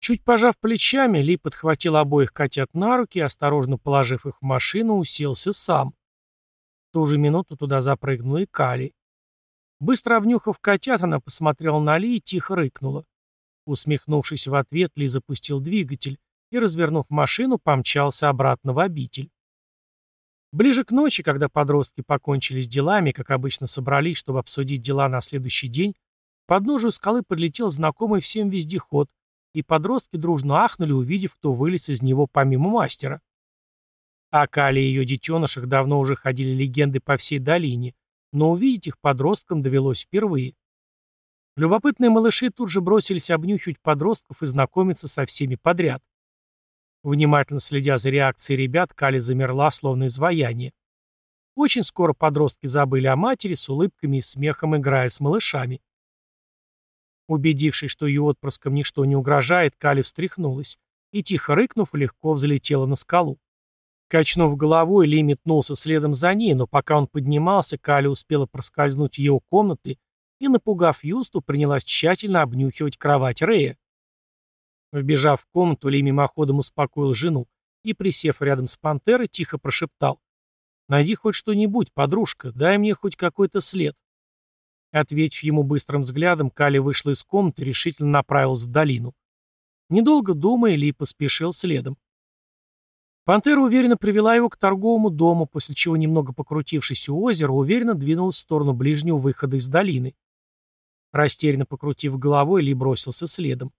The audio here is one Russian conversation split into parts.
Чуть пожав плечами, Ли подхватил обоих котят на руки и, осторожно положив их в машину, уселся сам. В ту же минуту туда запрыгнула и Кали. Быстро обнюхав котят, она посмотрела на Ли и тихо рыкнула. Усмехнувшись в ответ, Ли запустил двигатель и, развернув машину, помчался обратно в обитель. Ближе к ночи, когда подростки покончили с делами, как обычно собрались, чтобы обсудить дела на следующий день, к подножию скалы подлетел знакомый всем вездеход, и подростки дружно ахнули, увидев, кто вылез из него помимо мастера. О Кале и ее детенышах давно уже ходили легенды по всей долине, но увидеть их подросткам довелось впервые. Любопытные малыши тут же бросились обнюхивать подростков и знакомиться со всеми подряд. Внимательно следя за реакцией ребят, Кали замерла, словно изваяние. Очень скоро подростки забыли о матери, с улыбками и смехом играя с малышами. Убедившись, что ее отпрыском ничто не угрожает, Кали встряхнулась и, тихо рыкнув, легко взлетела на скалу. Качнув головой, Ли метнулся следом за ней, но пока он поднимался, Кали успела проскользнуть в его комнаты и, напугав Юсту, принялась тщательно обнюхивать кровать Рея. Вбежав в комнату, Ли мимоходом успокоил жену и, присев рядом с пантерой, тихо прошептал. «Найди хоть что-нибудь, подружка, дай мне хоть какой-то след». Ответив ему быстрым взглядом, Кали вышла из комнаты и решительно направилась в долину. Недолго думая, Ли поспешил следом. Пантера уверенно привела его к торговому дому, после чего, немного покрутившись у озера, уверенно двинулась в сторону ближнего выхода из долины. Растерянно покрутив головой, Ли бросился следом.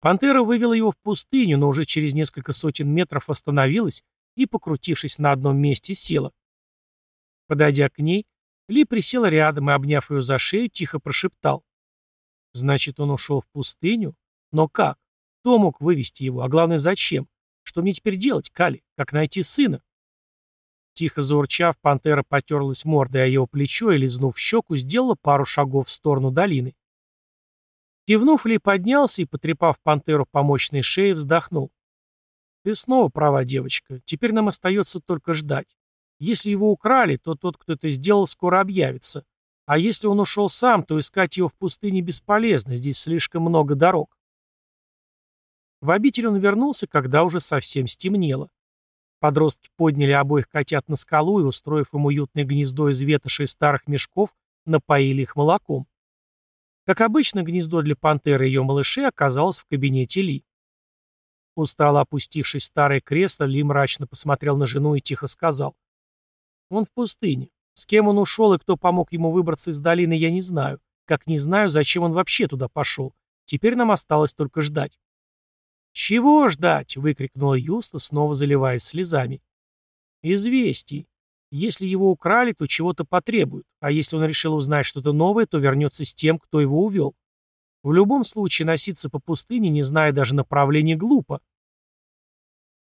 Пантера вывела его в пустыню, но уже через несколько сотен метров остановилась и, покрутившись на одном месте, села. Подойдя к ней, ли присел рядом и, обняв ее за шею, тихо прошептал. «Значит, он ушел в пустыню? Но как? Кто мог вывести его? А главное, зачем? Что мне теперь делать, Кали? Как найти сына?» Тихо заурчав, пантера потерлась мордой о его плечо и, лизнув щеку, сделала пару шагов в сторону долины. Кивнув, Ли поднялся и, потрепав пантеру по мощной шее, вздохнул. «Ты снова права, девочка. Теперь нам остается только ждать. Если его украли, то тот, кто это сделал, скоро объявится. А если он ушел сам, то искать его в пустыне бесполезно, здесь слишком много дорог. В обитель он вернулся, когда уже совсем стемнело. Подростки подняли обоих котят на скалу и, устроив им уютное гнездо из ветоши и старых мешков, напоили их молоком. Как обычно, гнездо для пантеры и ее малышей оказалось в кабинете Ли. Устало опустившись в старое кресло, Ли мрачно посмотрел на жену и тихо сказал. Он в пустыне. С кем он ушел и кто помог ему выбраться из долины, я не знаю. Как не знаю, зачем он вообще туда пошел. Теперь нам осталось только ждать. «Чего ждать?» — выкрикнула Юста, снова заливаясь слезами. «Известий. Если его украли, то чего-то потребуют, а если он решил узнать что-то новое, то вернется с тем, кто его увел. В любом случае носиться по пустыне, не зная даже направления, глупо.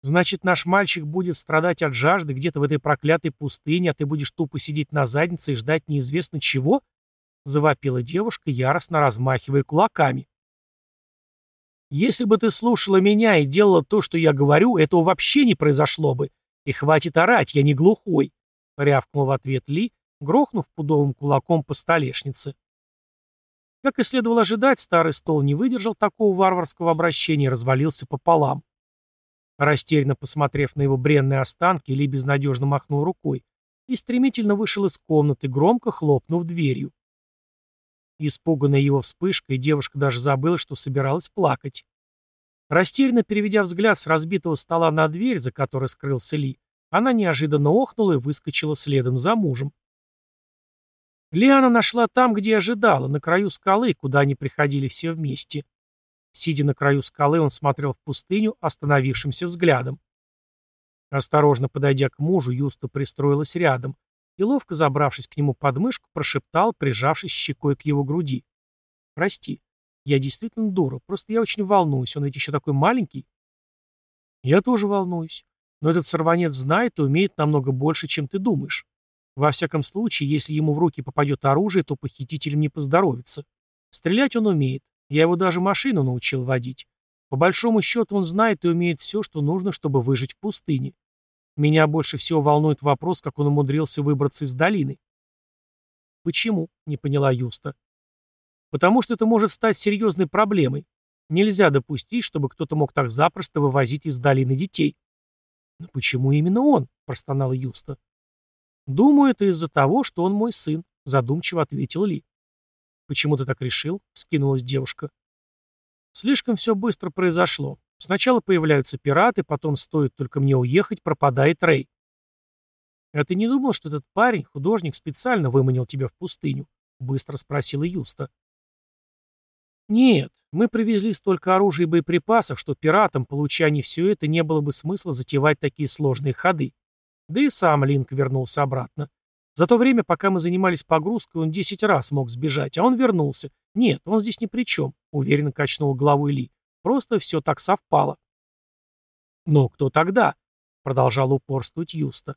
Значит, наш мальчик будет страдать от жажды где-то в этой проклятой пустыне, а ты будешь тупо сидеть на заднице и ждать неизвестно чего?» — завопила девушка, яростно размахивая кулаками. «Если бы ты слушала меня и делала то, что я говорю, этого вообще не произошло бы. И хватит орать, я не глухой», — рявкнул в ответ Ли, грохнув пудовым кулаком по столешнице. Как и следовало ожидать, старый стол не выдержал такого варварского обращения и развалился пополам. Растерянно посмотрев на его бренные останки, Ли безнадежно махнул рукой и стремительно вышел из комнаты, громко хлопнув дверью. Испуганная его вспышкой, девушка даже забыла, что собиралась плакать. Растерянно переведя взгляд с разбитого стола на дверь, за которой скрылся Ли, она неожиданно охнула и выскочила следом за мужем. Лиана нашла там, где ожидала, на краю скалы, куда они приходили все вместе. Сидя на краю скалы, он смотрел в пустыню остановившимся взглядом. Осторожно подойдя к мужу, Юста пристроилась рядом и, ловко забравшись к нему под мышку, прошептал, прижавшись щекой к его груди. «Прости, я действительно дура, просто я очень волнуюсь, он ведь еще такой маленький». «Я тоже волнуюсь, но этот сорванец знает и умеет намного больше, чем ты думаешь. Во всяком случае, если ему в руки попадет оружие, то похитителям не поздоровится. Стрелять он умеет, я его даже машину научил водить. По большому счету он знает и умеет все, что нужно, чтобы выжить в пустыне. Меня больше всего волнует вопрос, как он умудрился выбраться из долины. «Почему?» — не поняла Юста. «Потому что это может стать серьезной проблемой. Нельзя допустить, чтобы кто-то мог так запросто вывозить из долины детей. «Но почему именно он?» — простонал Юста. «Думаю, это из-за того, что он мой сын», — задумчиво ответил Ли. «Почему ты так решил?» — скинулась девушка. «Слишком все быстро произошло. Сначала появляются пираты, потом стоит только мне уехать, пропадает Рэй. «А ты не думал, что этот парень, художник, специально выманил тебя в пустыню?» — быстро спросила Юста. «Нет, мы привезли столько оружия и боеприпасов, что пиратам, получая не все это, не было бы смысла затевать такие сложные ходы. Да и сам Линк вернулся обратно. За то время, пока мы занимались погрузкой, он десять раз мог сбежать, а он вернулся. Нет, он здесь ни при чем», — уверенно качнул головой Ли. «Просто все так совпало». «Но кто тогда?» — продолжал упорствовать Юста.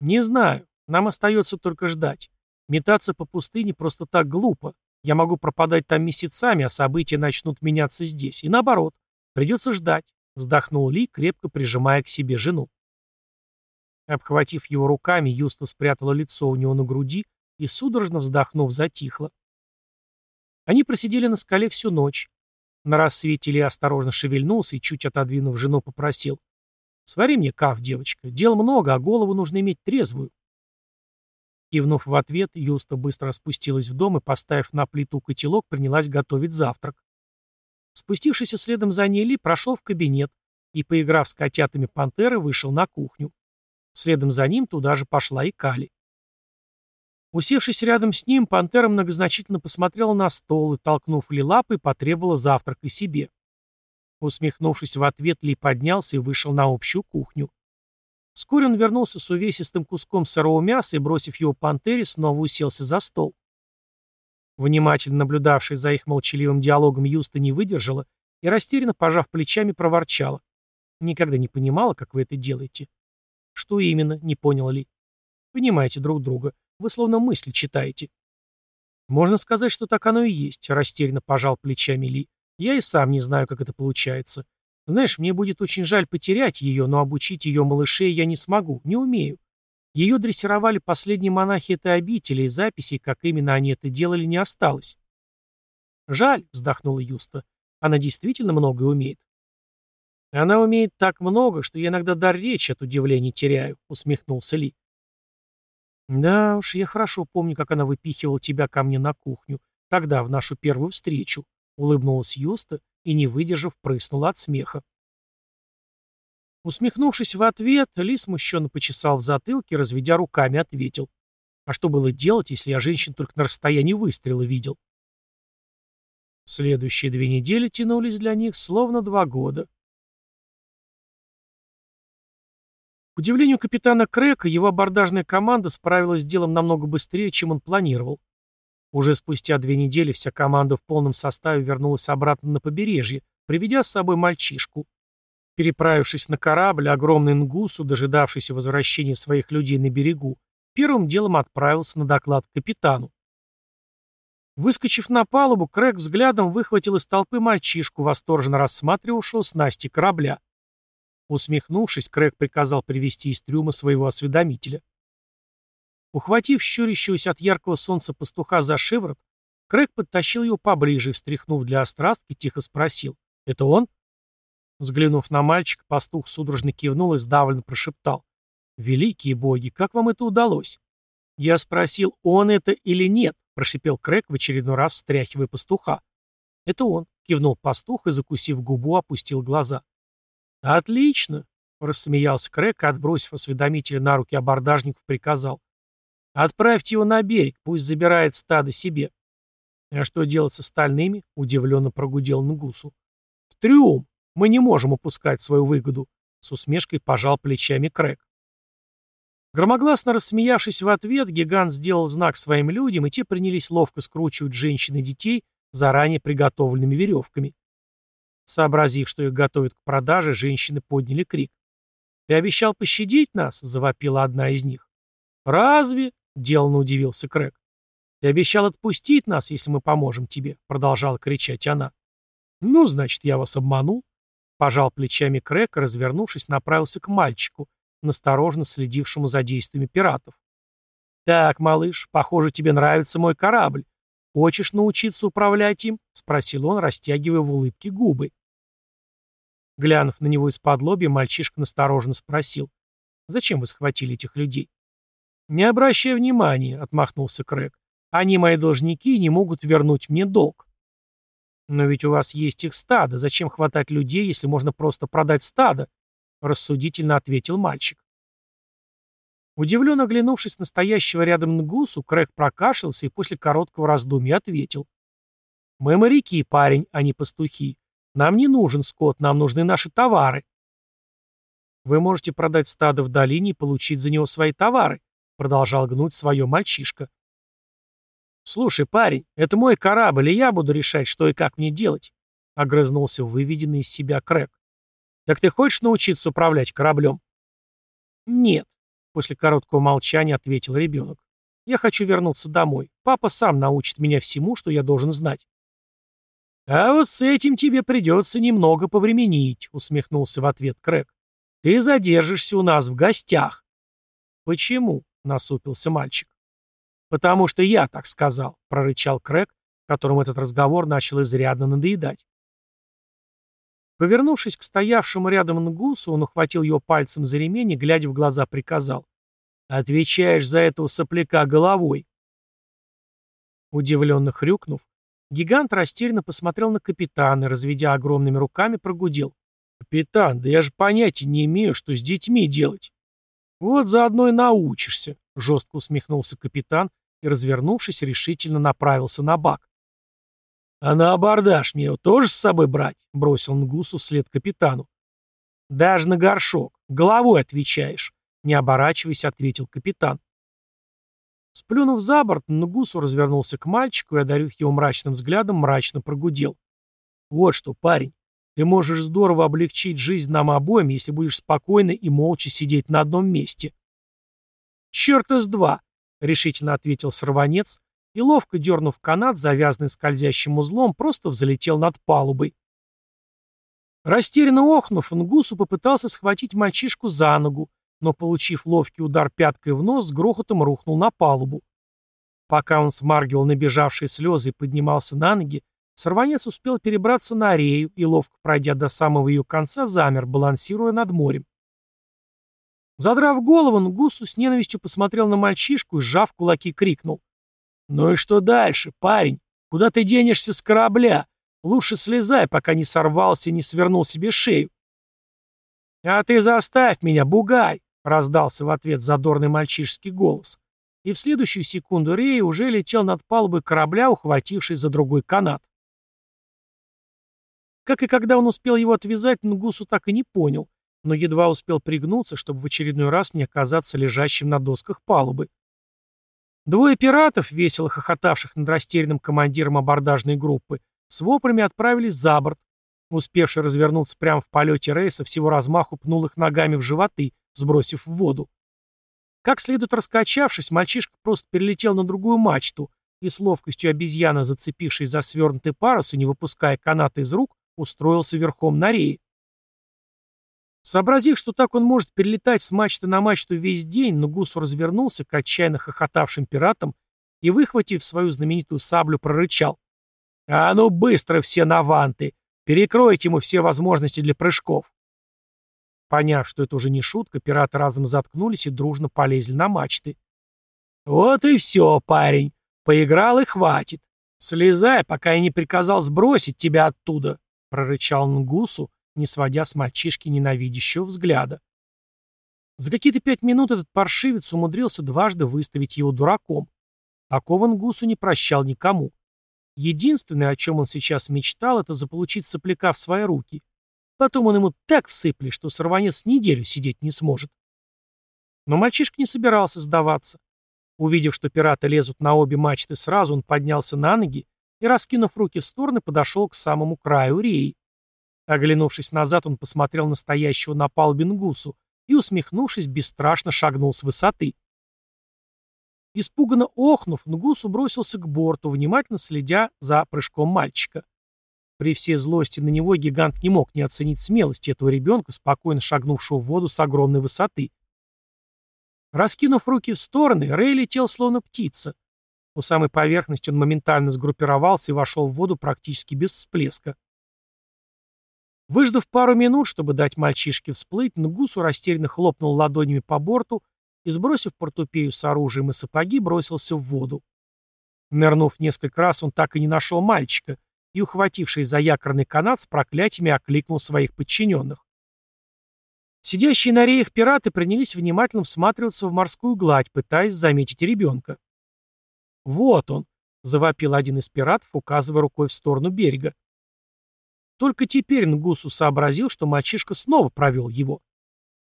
«Не знаю. Нам остается только ждать. Метаться по пустыне просто так глупо. Я могу пропадать там месяцами, а события начнут меняться здесь. И наоборот. Придется ждать», — вздохнул Ли, крепко прижимая к себе жену. Обхватив его руками, Юста спрятала лицо у него на груди и, судорожно вздохнув, затихла. Они просидели на скале всю ночь. На рассвете Ли осторожно шевельнулся и, чуть отодвинув жену, попросил. «Свари мне каф, девочка. Дел много, а голову нужно иметь трезвую». Кивнув в ответ, Юста быстро спустилась в дом и, поставив на плиту котелок, принялась готовить завтрак. Спустившийся следом за ней Ли прошел в кабинет и, поиграв с котятами пантеры, вышел на кухню. Следом за ним туда же пошла и Кали. Усевшись рядом с ним, пантера многозначительно посмотрела на стол и, толкнув Ли лапой, потребовала завтрак и себе. Усмехнувшись в ответ, Ли поднялся и вышел на общую кухню. Вскоре он вернулся с увесистым куском сырого мяса и, бросив его пантере, снова уселся за стол. Внимательно наблюдавший за их молчаливым диалогом Юста не выдержала и, растерянно пожав плечами, проворчала. «Никогда не понимала, как вы это делаете». «Что именно?» — не понял Ли. «Понимаете друг друга. Вы словно мысли читаете». «Можно сказать, что так оно и есть», — растерянно пожал плечами Ли. «Я и сам не знаю, как это получается. Знаешь, мне будет очень жаль потерять ее, но обучить ее малышей я не смогу, не умею. Ее дрессировали последние монахи этой обители, и записей, как именно они это делали, не осталось. «Жаль», — вздохнула Юста. «Она действительно многое умеет». «Она умеет так много, что я иногда дар речи от удивления теряю», — усмехнулся Ли. «Да уж, я хорошо помню, как она выпихивала тебя ко мне на кухню, тогда, в нашу первую встречу», — улыбнулась Юста и, не выдержав, прыснула от смеха. Усмехнувшись в ответ, Ли смущенно почесал в затылке, разведя руками, ответил. А что было делать, если я женщин только на расстоянии выстрела видел? Следующие две недели тянулись для них словно два года. К удивлению капитана Крека, его абордажная команда справилась с делом намного быстрее, чем он планировал. Уже спустя две недели вся команда в полном составе вернулась обратно на побережье, приведя с собой мальчишку. Переправившись на корабль, огромный Нгусу, дожидавшийся возвращения своих людей на берегу, первым делом отправился на доклад к капитану. Выскочив на палубу, Крэг взглядом выхватил из толпы мальчишку, восторженно рассматривавшего снасти корабля. Усмехнувшись, Крэг приказал привести из трюма своего осведомителя. Ухватив щурящегося от яркого солнца пастуха за шиворот, Крэг подтащил его поближе и, встряхнув для острастки, тихо спросил. «Это он?» Взглянув на мальчика, пастух судорожно кивнул и сдавленно прошептал. «Великие боги, как вам это удалось?» «Я спросил, он это или нет?» – прошипел Крэг в очередной раз, встряхивая пастуха. «Это он», – кивнул пастух и, закусив губу, опустил глаза. «Отлично», – рассмеялся Крэг, отбросив осведомителя на руки абордажников, приказал. Отправьте его на берег, пусть забирает стадо себе. А что делать с остальными? Удивленно прогудел Нгусу. В трюм. Мы не можем упускать свою выгоду. С усмешкой пожал плечами Крэк. Громогласно рассмеявшись в ответ, гигант сделал знак своим людям, и те принялись ловко скручивать женщин и детей заранее приготовленными веревками. Сообразив, что их готовят к продаже, женщины подняли крик. «Ты обещал пощадить нас?» — завопила одна из них. «Разве?» Деланно удивился Крэг. «Ты обещал отпустить нас, если мы поможем тебе», — продолжала кричать она. «Ну, значит, я вас обманул», — пожал плечами Крэг развернувшись, направился к мальчику, насторожно следившему за действиями пиратов. «Так, малыш, похоже, тебе нравится мой корабль. хочешь научиться управлять им?» — спросил он, растягивая в улыбке губы. Глянув на него из-под лобья, мальчишка настороженно спросил. «Зачем вы схватили этих людей?» «Не обращай внимания», — отмахнулся Крэг. «Они мои должники и не могут вернуть мне долг». «Но ведь у вас есть их стадо. Зачем хватать людей, если можно просто продать стадо?» — рассудительно ответил мальчик. Удивленно оглянувшись на стоящего рядом Нгусу, Крэг прокашлялся и после короткого раздумья ответил. «Мы моряки, парень, а не пастухи. Нам не нужен скот, нам нужны наши товары. Вы можете продать стадо в долине и получить за него свои товары, продолжал гнуть свое мальчишка. Слушай, парень, это мой корабль, и я буду решать, что и как мне делать, огрызнулся выведенный из себя Крэк. Так ты хочешь научиться управлять кораблем? Нет, после короткого молчания ответил ребенок. Я хочу вернуться домой. Папа сам научит меня всему, что я должен знать. «А вот с этим тебе придется немного повременить», — усмехнулся в ответ Крэг. «Ты задержишься у нас в гостях». «Почему?» — насупился мальчик. «Потому что я так сказал», — прорычал Крэг, которому этот разговор начал изрядно надоедать. Повернувшись к стоявшему рядом Нгусу, он ухватил его пальцем за ремень и, глядя в глаза, приказал. «Отвечаешь за этого сопляка головой». Удивленно хрюкнув, Гигант растерянно посмотрел на капитана и, разведя огромными руками, прогудел. «Капитан, да я же понятия не имею, что с детьми делать». «Вот заодно и научишься», — жестко усмехнулся капитан и, развернувшись, решительно направился на бак. «А на абордаж мне его тоже с собой брать?» — бросил Нгусу вслед капитану. «Даже на горшок. Головой отвечаешь», — не оборачиваясь, ответил капитан. Сплюнув за борт, Нгусу развернулся к мальчику и, одарив его мрачным взглядом, мрачно прогудел. «Вот что, парень, ты можешь здорово облегчить жизнь нам обоим, если будешь спокойно и молча сидеть на одном месте». «Черт из два!» — решительно ответил сорванец и, ловко дернув канат, завязанный скользящим узлом, просто взлетел над палубой. Растерянно охнув, Нгусу попытался схватить мальчишку за ногу, но, получив ловкий удар пяткой в нос, с грохотом рухнул на палубу. Пока он смаргивал набежавшие слезы и поднимался на ноги, сорванец успел перебраться на арею и, ловко пройдя до самого ее конца, замер, балансируя над морем. Задрав голову, Нгусу с ненавистью посмотрел на мальчишку и, сжав кулаки, крикнул. «Ну и что дальше, парень? Куда ты денешься с корабля? Лучше слезай, пока не сорвался и не свернул себе шею». «А ты заставь меня, бугай!» Раздался в ответ задорный мальчишеский голос. И в следующую секунду Рей уже летел над палубой корабля, ухватившись за другой канат. Как и когда он успел его отвязать, Нгусу так и не понял, но едва успел пригнуться, чтобы в очередной раз не оказаться лежащим на досках палубы. Двое пиратов, весело хохотавших над растерянным командиром абордажной группы, с воплями отправились за борт. Успевший развернуться прямо в полете рейса, всего размаху пнул их ногами в животы, сбросив в воду. Как следует раскачавшись, мальчишка просто перелетел на другую мачту и с ловкостью обезьяна, зацепившись за свернутый парус и не выпуская каната из рук, устроился верхом на рее. Сообразив, что так он может перелетать с мачты на мачту весь день, Нугусу развернулся к отчаянно хохотавшим пиратам и, выхватив свою знаменитую саблю, прорычал. «А ну быстро все на ванты! Перекройте ему все возможности для прыжков!» Поняв, что это уже не шутка, пираты разом заткнулись и дружно полезли на мачты. «Вот и все, парень. Поиграл и хватит. Слезай, пока я не приказал сбросить тебя оттуда», — прорычал Нгусу, не сводя с мальчишки ненавидящего взгляда. За какие-то пять минут этот паршивец умудрился дважды выставить его дураком. Такого Нгусу не прощал никому. Единственное, о чем он сейчас мечтал, это заполучить сопляка в свои руки Потом он ему так всыпли, что сорванец неделю сидеть не сможет. Но мальчишка не собирался сдаваться. Увидев, что пираты лезут на обе мачты сразу, он поднялся на ноги и, раскинув руки в стороны, подошел к самому краю реи. Оглянувшись назад, он посмотрел на стоящего на палубе Нгусу и, усмехнувшись, бесстрашно шагнул с высоты. Испуганно охнув, Нгусу бросился к борту, внимательно следя за прыжком мальчика. При всей злости на него гигант не мог не оценить смелости этого ребенка, спокойно шагнувшего в воду с огромной высоты. Раскинув руки в стороны, Рэй летел словно птица. У самой поверхности он моментально сгруппировался и вошел в воду практически без всплеска. Выждав пару минут, чтобы дать мальчишке всплыть, Нгусу растерянно хлопнул ладонями по борту и, сбросив портупею с оружием и сапоги, бросился в воду. Нырнув несколько раз, он так и не нашел мальчика и, ухватившись за якорный канат, с проклятиями окликнул своих подчиненных. Сидящие на реях пираты принялись внимательно всматриваться в морскую гладь, пытаясь заметить ребенка. «Вот он!» — завопил один из пиратов, указывая рукой в сторону берега. Только теперь Нгусу сообразил, что мальчишка снова провел его.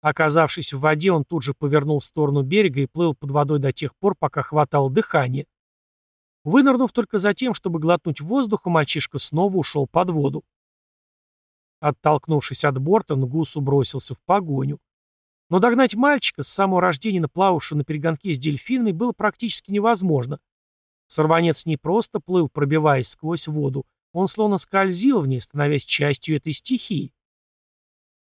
Оказавшись в воде, он тут же повернул в сторону берега и плыл под водой до тех пор, пока хватало дыхания. Вынырнув только за тем, чтобы глотнуть воздуха, мальчишка снова ушел под воду. Оттолкнувшись от борта, Нгусу бросился в погоню. Но догнать мальчика, с самого рождения наплававшего на перегонке с дельфинами, было практически невозможно. Сорванец не просто плыл, пробиваясь сквозь воду, он словно скользил в ней, становясь частью этой стихии.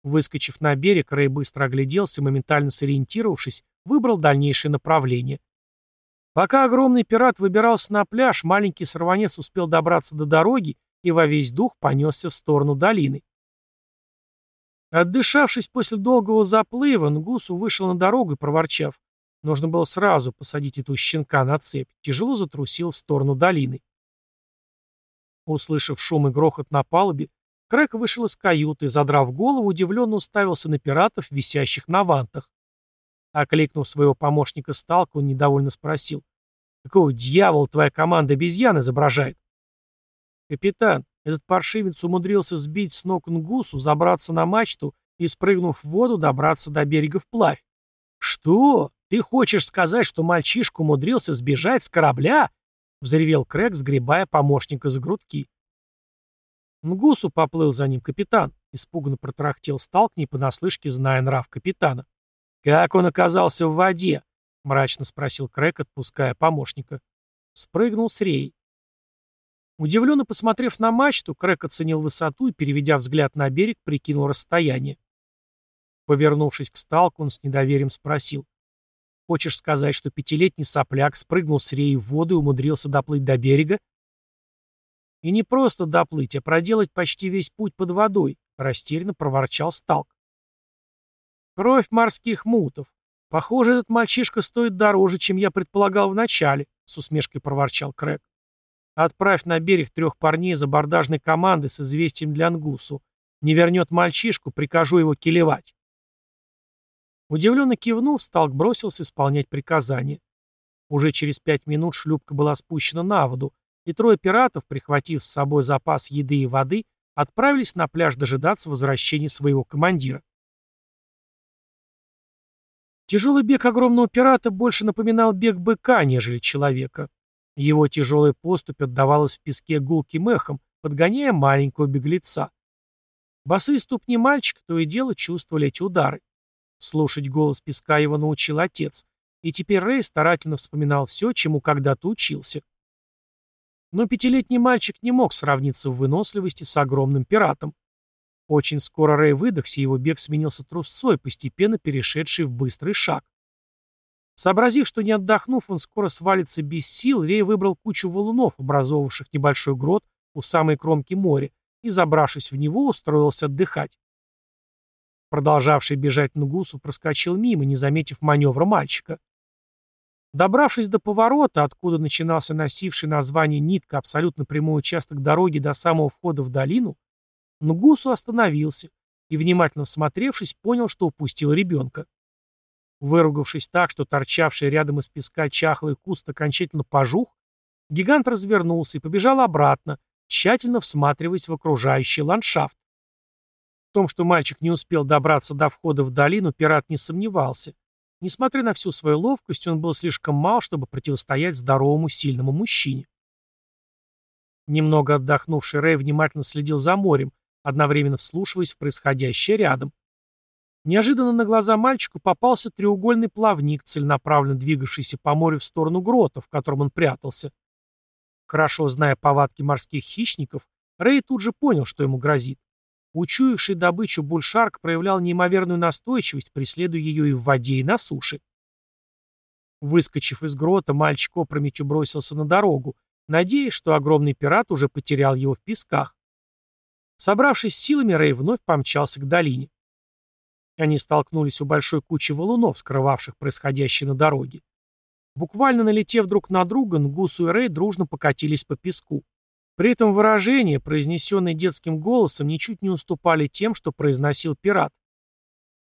Выскочив на берег, Рэй быстро огляделся моментально сориентировавшись, выбрал дальнейшее направление. Пока огромный пират выбирался на пляж, маленький сорванец успел добраться до дороги и во весь дух понесся в сторону долины. Отдышавшись после долгого заплыва, Нгусу вышел на дорогу и, проворчав, нужно было сразу посадить эту щенка на цепь, тяжело затрусил в сторону долины. Услышав шум и грохот на палубе, Крэк вышел из каюты задрав голову, удивленно уставился на пиратов, висящих на вантах. Окликнув своего помощника Сталка, он недовольно спросил. «Какого дьявола твоя команда обезьян изображает?» «Капитан, этот паршивец умудрился сбить с ног Нгусу, забраться на мачту и, спрыгнув в воду, добраться до берега вплавь». «Что? Ты хочешь сказать, что мальчишка умудрился сбежать с корабля?» — взревел Крэг, сгребая помощника за грудки. Нгусу поплыл за ним капитан, испуганно протрахтел Сталк, не понаслышке зная нрав капитана. «Как он оказался в воде?» — мрачно спросил Крэк, отпуская помощника. Спрыгнул с рей. Удивленно посмотрев на мачту, Крэк оценил высоту и, переведя взгляд на берег, прикинул расстояние. Повернувшись к Сталку, он с недоверием спросил. «Хочешь сказать, что пятилетний сопляк спрыгнул с реи в воду и умудрился доплыть до берега?» «И не просто доплыть, а проделать почти весь путь под водой», — растерянно проворчал Сталк. Кровь морских мутов. Похоже, этот мальчишка стоит дороже, чем я предполагал вначале, с усмешкой проворчал Крэг. Отправь на берег трех парней из абордажной команды с известием для Ангусу. Не вернет мальчишку, прикажу его килевать. Удивленно кивнув, Сталк бросился исполнять приказание. Уже через пять минут шлюпка была спущена на воду, и трое пиратов, прихватив с собой запас еды и воды, отправились на пляж дожидаться возвращения своего командира. Тяжелый бег огромного пирата больше напоминал бег быка, нежели человека. Его тяжелая поступь отдавалась в песке гулким эхом, подгоняя маленького беглеца. Босые ступни мальчика то и дело чувствовали эти удары. Слушать голос песка его научил отец, и теперь Рэй старательно вспоминал все, чему когда-то учился. Но пятилетний мальчик не мог сравниться в выносливости с огромным пиратом. Очень скоро Рэй выдохся, и его бег сменился трусцой, постепенно перешедший в быстрый шаг. Сообразив, что не отдохнув, он скоро свалится без сил, Рей выбрал кучу валунов, образовавших небольшой грот у самой кромки моря, и, забравшись в него, устроился отдыхать. Продолжавший бежать Нгусу проскочил мимо, не заметив маневра мальчика. Добравшись до поворота, откуда начинался носивший название нитка абсолютно прямой участок дороги до самого входа в долину, Нгусу остановился и, внимательно всмотревшись, понял, что упустил ребенка. Выругавшись так, что торчавший рядом из песка чахлый куст окончательно пожух, гигант развернулся и побежал обратно, тщательно всматриваясь в окружающий ландшафт. В том, что мальчик не успел добраться до входа в долину, пират не сомневался. Несмотря на всю свою ловкость, он был слишком мал, чтобы противостоять здоровому сильному мужчине. Немного отдохнувший Рэй внимательно следил за морем, одновременно вслушиваясь в происходящее рядом. Неожиданно на глаза мальчику попался треугольный плавник, целенаправленно двигавшийся по морю в сторону грота, в котором он прятался. Хорошо зная повадки морских хищников, Рэй тут же понял, что ему грозит. Учуявший добычу бульшарк проявлял неимоверную настойчивость, преследуя ее и в воде, и на суше. Выскочив из грота, мальчик опрометью бросился на дорогу, надеясь, что огромный пират уже потерял его в песках. Собравшись силами, Рэй вновь помчался к долине. Они столкнулись у большой кучи валунов, скрывавших происходящее на дороге. Буквально налетев друг на друга, Нгусу и Рэй дружно покатились по песку. При этом выражения, произнесенные детским голосом, ничуть не уступали тем, что произносил пират.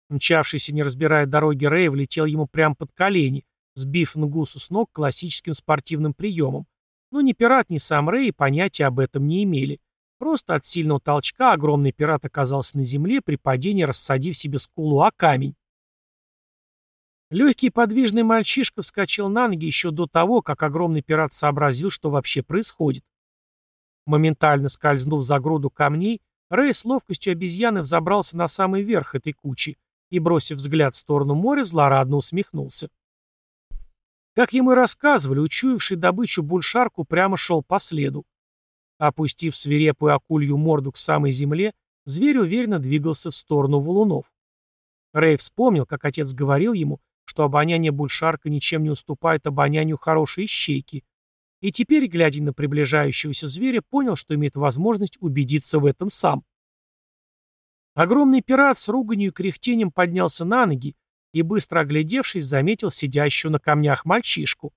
Мчавшийся, не разбирая дороги, Рэй влетел ему прямо под колени, сбив Нгусу с ног классическим спортивным приемом. Но ни пират, ни сам Рэй понятия об этом не имели. Просто от сильного толчка огромный пират оказался на земле, при падении рассадив себе скулу о камень. Легкий подвижный мальчишка вскочил на ноги еще до того, как огромный пират сообразил, что вообще происходит. Моментально скользнув за груду камней, Рэй с ловкостью обезьяны взобрался на самый верх этой кучи и, бросив взгляд в сторону моря, злорадно усмехнулся. Как ему и рассказывали, учуявший добычу бульшарку прямо шел по следу. Опустив свирепую акулью морду к самой земле, зверь уверенно двигался в сторону валунов. Рэй вспомнил, как отец говорил ему, что обоняние бульшарка ничем не уступает обонянию хорошей ищейки, и теперь, глядя на приближающегося зверя, понял, что имеет возможность убедиться в этом сам. Огромный пират с руганью и кряхтением поднялся на ноги и, быстро оглядевшись, заметил сидящего на камнях мальчишку.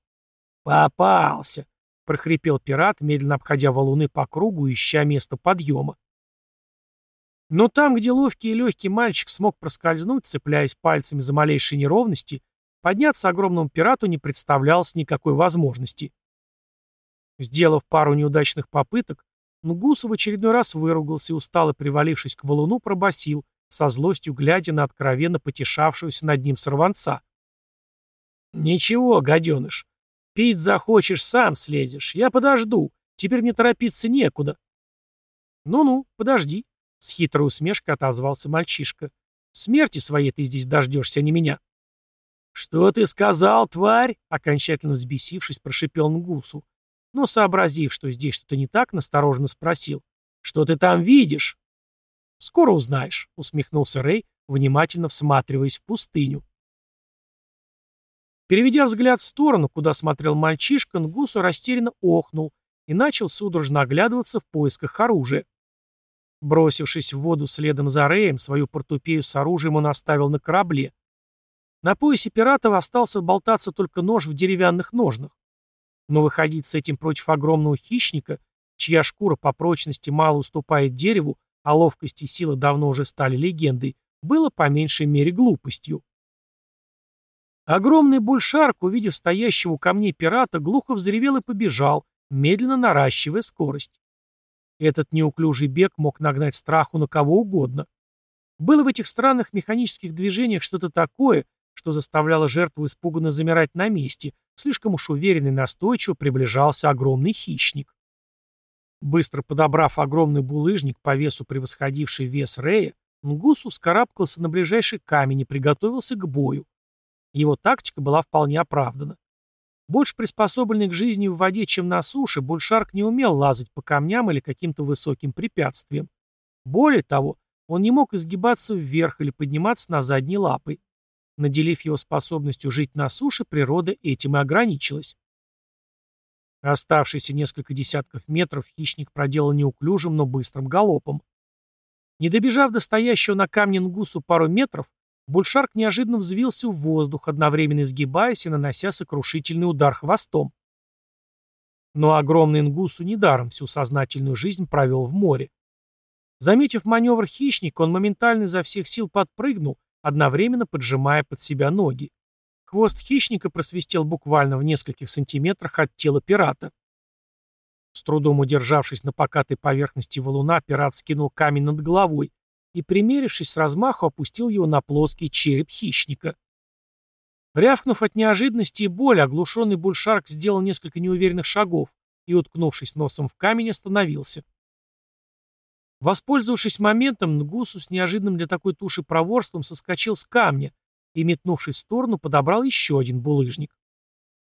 «Попался!» — прохрипел пират, медленно обходя валуны по кругу, ища место подъема. Но там, где ловкий и легкий мальчик смог проскользнуть, цепляясь пальцами за малейшие неровности, подняться огромному пирату не представлялось никакой возможности. Сделав пару неудачных попыток, Нгусов в очередной раз выругался и, устало привалившись к валуну, пробасил, со злостью глядя на откровенно потешавшегося над ним сорванца. «Ничего, гаденыш, Пить захочешь, сам слезешь. Я подожду. Теперь мне торопиться некуда. Ну-ну, подожди. С хитрой усмешкой отозвался мальчишка. Смерти своей ты здесь дождешься, а не меня. Что ты сказал, тварь? Окончательно взбесившись, прошипел Нгусу. Но, сообразив, что здесь что-то не так, настороженно спросил. Что ты там видишь? Скоро узнаешь, усмехнулся Рэй, внимательно всматриваясь в пустыню. Переведя взгляд в сторону, куда смотрел мальчишка, Нгусу растерянно охнул и начал судорожно оглядываться в поисках оружия. Бросившись в воду следом за Рэем, свою портупею с оружием он оставил на корабле. На поясе пиратов остался болтаться только нож в деревянных ножнах. Но выходить с этим против огромного хищника, чья шкура по прочности мало уступает дереву, а ловкость и сила давно уже стали легендой, было по меньшей мере глупостью. Огромный бульшарк, увидев стоящего у камней пирата, глухо взревел и побежал, медленно наращивая скорость. Этот неуклюжий бег мог нагнать страху на кого угодно. Было в этих странных механических движениях что-то такое, что заставляло жертву испуганно замирать на месте, слишком уж уверенно и настойчиво приближался огромный хищник. Быстро подобрав огромный булыжник, по весу превосходивший вес Рея, Нгусу вскарабкался на ближайший камень и приготовился к бою. Его тактика была вполне оправдана. Больше приспособленный к жизни в воде, чем на суше, Бульшарк не умел лазать по камням или каким-то высоким препятствиям. Более того, он не мог изгибаться вверх или подниматься на задние лапы. Наделив его способностью жить на суше, природа этим и ограничилась. Оставшиеся несколько десятков метров хищник проделал неуклюжим, но быстрым галопом. Не добежав до стоящего на камне Нгусу пару метров, Бульшарк неожиданно взвился в воздух, одновременно изгибаясь и нанося сокрушительный удар хвостом. Но огромный Ингусу недаром всю сознательную жизнь провел в море. Заметив маневр хищника, он моментально изо всех сил подпрыгнул, одновременно поджимая под себя ноги. Хвост хищника просвистел буквально в нескольких сантиметрах от тела пирата. С трудом удержавшись на покатой поверхности валуна, пират скинул камень над головой и, примерившись с размаху, опустил его на плоский череп хищника. Рявкнув от неожиданности и боли, оглушенный бульшарк сделал несколько неуверенных шагов и, уткнувшись носом в камень, остановился. Воспользовавшись моментом, Нгусу с неожиданным для такой туши проворством соскочил с камня и, метнувшись в сторону, подобрал еще один булыжник.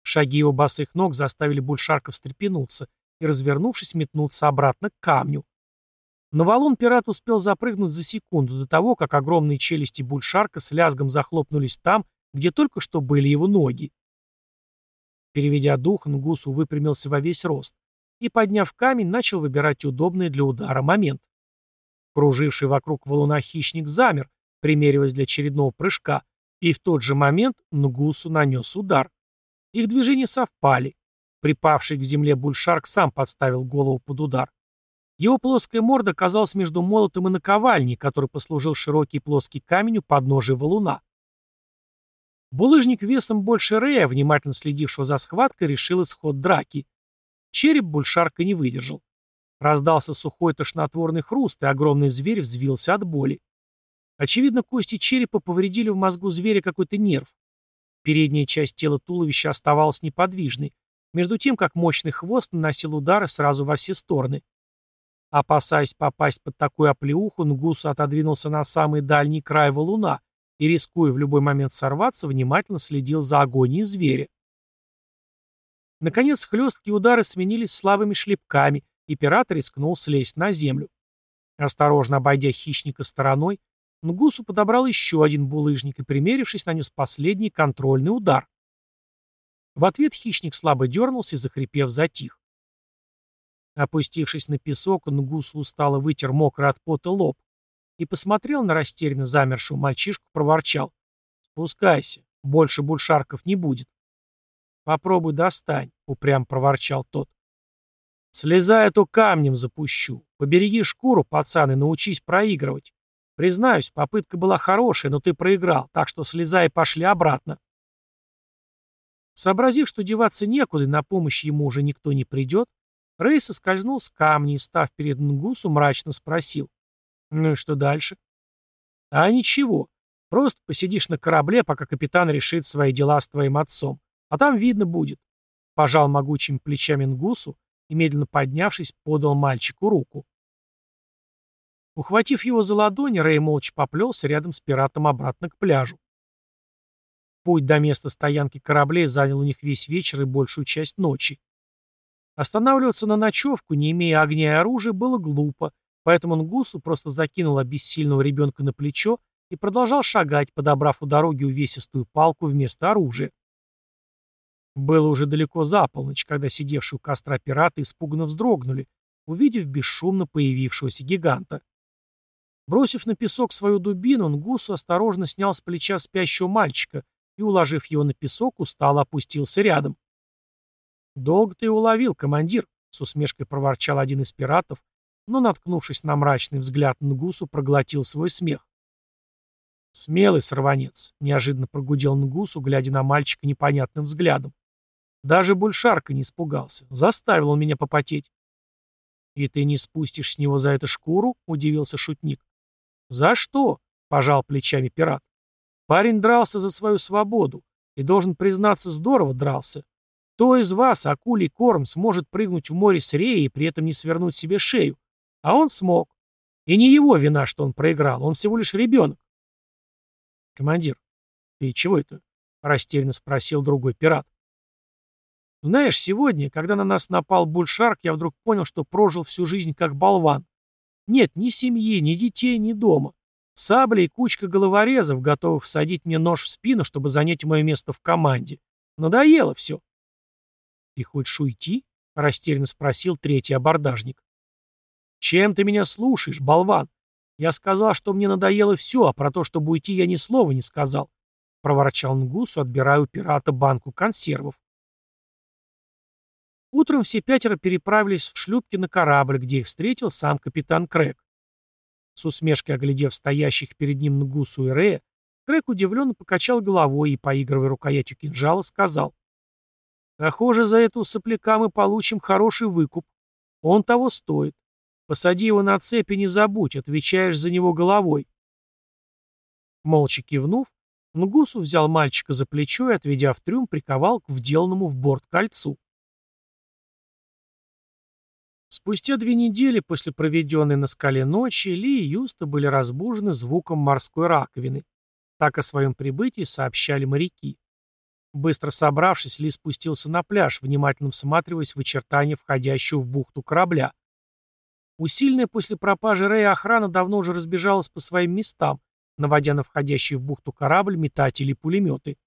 Шаги его босых ног заставили бульшарка встрепенуться и, развернувшись, метнуться обратно к камню. На валун пират успел запрыгнуть за секунду до того, как огромные челюсти бульшарка с лязгом захлопнулись там, где только что были его ноги. Переведя дух, Нгусу выпрямился во весь рост и, подняв камень, начал выбирать удобный для удара момент. Круживший вокруг валуна хищник замер, примериваясь для очередного прыжка, и в тот же момент Нгусу нанес удар. Их движения совпали. Припавший к земле бульшарк сам подставил голову под удар. Его плоская морда оказалась между молотом и наковальней, который послужил широкий плоский камень у подножия валуна. Булыжник весом больше Рея, внимательно следившего за схваткой, решил исход драки. Череп бульшарка не выдержал. Раздался сухой тошнотворный хруст, и огромный зверь взвился от боли. Очевидно, кости черепа повредили в мозгу зверя какой-то нерв. Передняя часть тела туловища оставалась неподвижной, между тем, как мощный хвост наносил удары сразу во все стороны. Опасаясь попасть под такую оплеуху, Нгус отодвинулся на самый дальний край валуна и, рискуя в любой момент сорваться, внимательно следил за агонией зверя. Наконец, хлесткие удары сменились слабыми шлепками, и пират рискнул слезть на землю. Осторожно обойдя хищника стороной, Нгусу подобрал еще один булыжник и, примерившись, нанес последний контрольный удар. В ответ хищник слабо дернулся и, захрипев, затих. Опустившись на песок, Нгусу устало вытер мокрый от пота лоб и посмотрел на растерянно замершего мальчишку, проворчал. «Спускайся, больше бульшарков не будет». «Попробуй достань», — упрям проворчал тот. «Слезай, а то камнем запущу. Побереги шкуру, пацан, и научись проигрывать. Признаюсь, попытка была хорошая, но ты проиграл, так что слезай и пошли обратно». Сообразив, что деваться некуда и на помощь ему уже никто не придет, Рэй соскользнул с камня и, став перед Нгусу, мрачно спросил. «Ну и что дальше?» «А ничего. Просто посидишь на корабле, пока капитан решит свои дела с твоим отцом. А там видно будет». Пожал могучими плечами Нгусу и, медленно поднявшись, подал мальчику руку. Ухватив его за ладони, Рэй молча поплелся рядом с пиратом обратно к пляжу. Путь до места стоянки кораблей занял у них весь вечер и большую часть ночи. Останавливаться на ночевку, не имея огня и оружия, было глупо, поэтому Нгусу просто закинул обессильного ребенка на плечо и продолжал шагать, подобрав у дороги увесистую палку вместо оружия. Было уже далеко за полночь, когда сидевшие у костра пираты испуганно вздрогнули, увидев бесшумно появившегося гиганта. Бросив на песок свою дубину, Нгусу осторожно снял с плеча спящего мальчика и, уложив его на песок, устало опустился рядом. «Долго ты его ловил, командир», — с усмешкой проворчал один из пиратов, но, наткнувшись на мрачный взгляд Нгусу, проглотил свой смех. «Смелый сорванец», — неожиданно прогудел Нгусу, глядя на мальчика непонятным взглядом. Даже Бульшарка не испугался. Заставил он меня попотеть. «И ты не спустишь с него за это шкуру?» — удивился шутник. «За что?» — пожал плечами пират. «Парень дрался за свою свободу, и, должен признаться, здорово дрался. Кто из вас, акулий корм, сможет прыгнуть в море с реей и при этом не свернуть себе шею? А он смог. И не его вина, что он проиграл, он всего лишь ребенок. «Командир, ты чего это?» — растерянно спросил другой пират. «Знаешь, сегодня, когда на нас напал бульшарк, я вдруг понял, что прожил всю жизнь как болван. Нет ни семьи, ни детей, ни дома. Сабли и кучка головорезов, готовых всадить мне нож в спину, чтобы занять мое место в команде. Надоело все. «Ты хочешь уйти?» — растерянно спросил третий абордажник. «Чем ты меня слушаешь, болван? Я сказал, что мне надоело все, а про то, чтобы уйти, я ни слова не сказал», — проворчал Нгусу, отбирая у пирата банку консервов. Утром все пятеро переправились в шлюпки на корабль, где их встретил сам капитан Крэк. С усмешкой оглядев стоящих перед ним Нгусу и Рея, Крэк удивленно покачал головой и, поигрывая рукоятью кинжала, сказал. «Похоже, за эту сопляка мы получим хороший выкуп. Он того стоит. Посади его на цепи, не забудь, отвечаешь за него головой». Молча кивнув, Нгусу взял мальчика за плечо и, отведя в трюм, приковал к вделанному в борт кольцу. Спустя две недели после проведенной на скале ночи Ли и Юста были разбужены звуком морской раковины. Так о своем прибытии сообщали моряки. Быстро собравшись, Ли спустился на пляж, внимательно всматриваясь в очертания входящего в бухту корабля. Усиленная после пропажи Рэя охрана давно уже разбежалась по своим местам, наводя на входящий в бухту корабль метатели и пулеметы.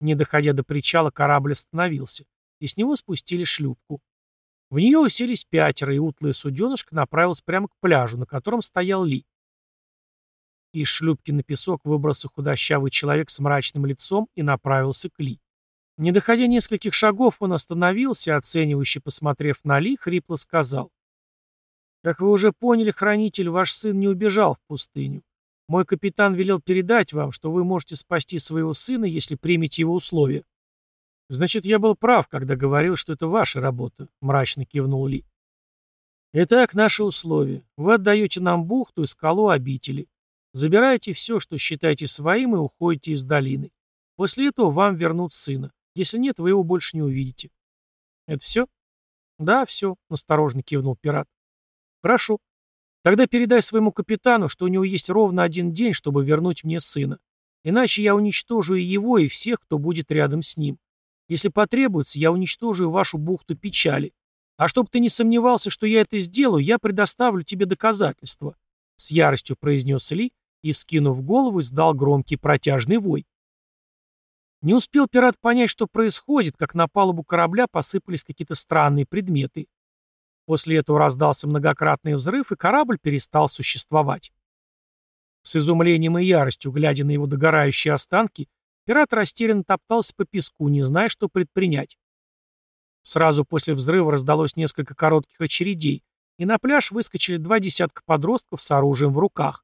Не доходя до причала, корабль остановился, и с него спустили шлюпку. В нее уселись пятеро, и утлая суденышка направилась прямо к пляжу, на котором стоял Ли. Из шлюпки на песок выбрался худощавый человек с мрачным лицом и направился к Ли. Не доходя нескольких шагов, он остановился, оценивающе посмотрев на Ли, хрипло сказал. «Как вы уже поняли, хранитель, ваш сын не убежал в пустыню. Мой капитан велел передать вам, что вы можете спасти своего сына, если примете его условия». «Значит, я был прав, когда говорил, что это ваша работа», — мрачно кивнул Ли. «Итак, наши условия. Вы отдаете нам бухту и скалу обители. Забираете все, что считаете своим, и уходите из долины. После этого вам вернут сына. Если нет, вы его больше не увидите. Это все? Да, все, осторожно кивнул пират. Хорошо. Тогда передай своему капитану, что у него есть ровно один день, чтобы вернуть мне сына. Иначе я уничтожу и его, и всех, кто будет рядом с ним. Если потребуется, я уничтожу вашу бухту печали. А чтобы ты не сомневался, что я это сделаю, я предоставлю тебе доказательства. С яростью произнес Ли и, вскинув голову, издал громкий протяжный вой. Не успел пират понять, что происходит, как на палубу корабля посыпались какие-то странные предметы. После этого раздался многократный взрыв, и корабль перестал существовать. С изумлением и яростью, глядя на его догорающие останки, пират растерянно топтался по песку, не зная, что предпринять. Сразу после взрыва раздалось несколько коротких очередей, и на пляж выскочили два десятка подростков с оружием в руках.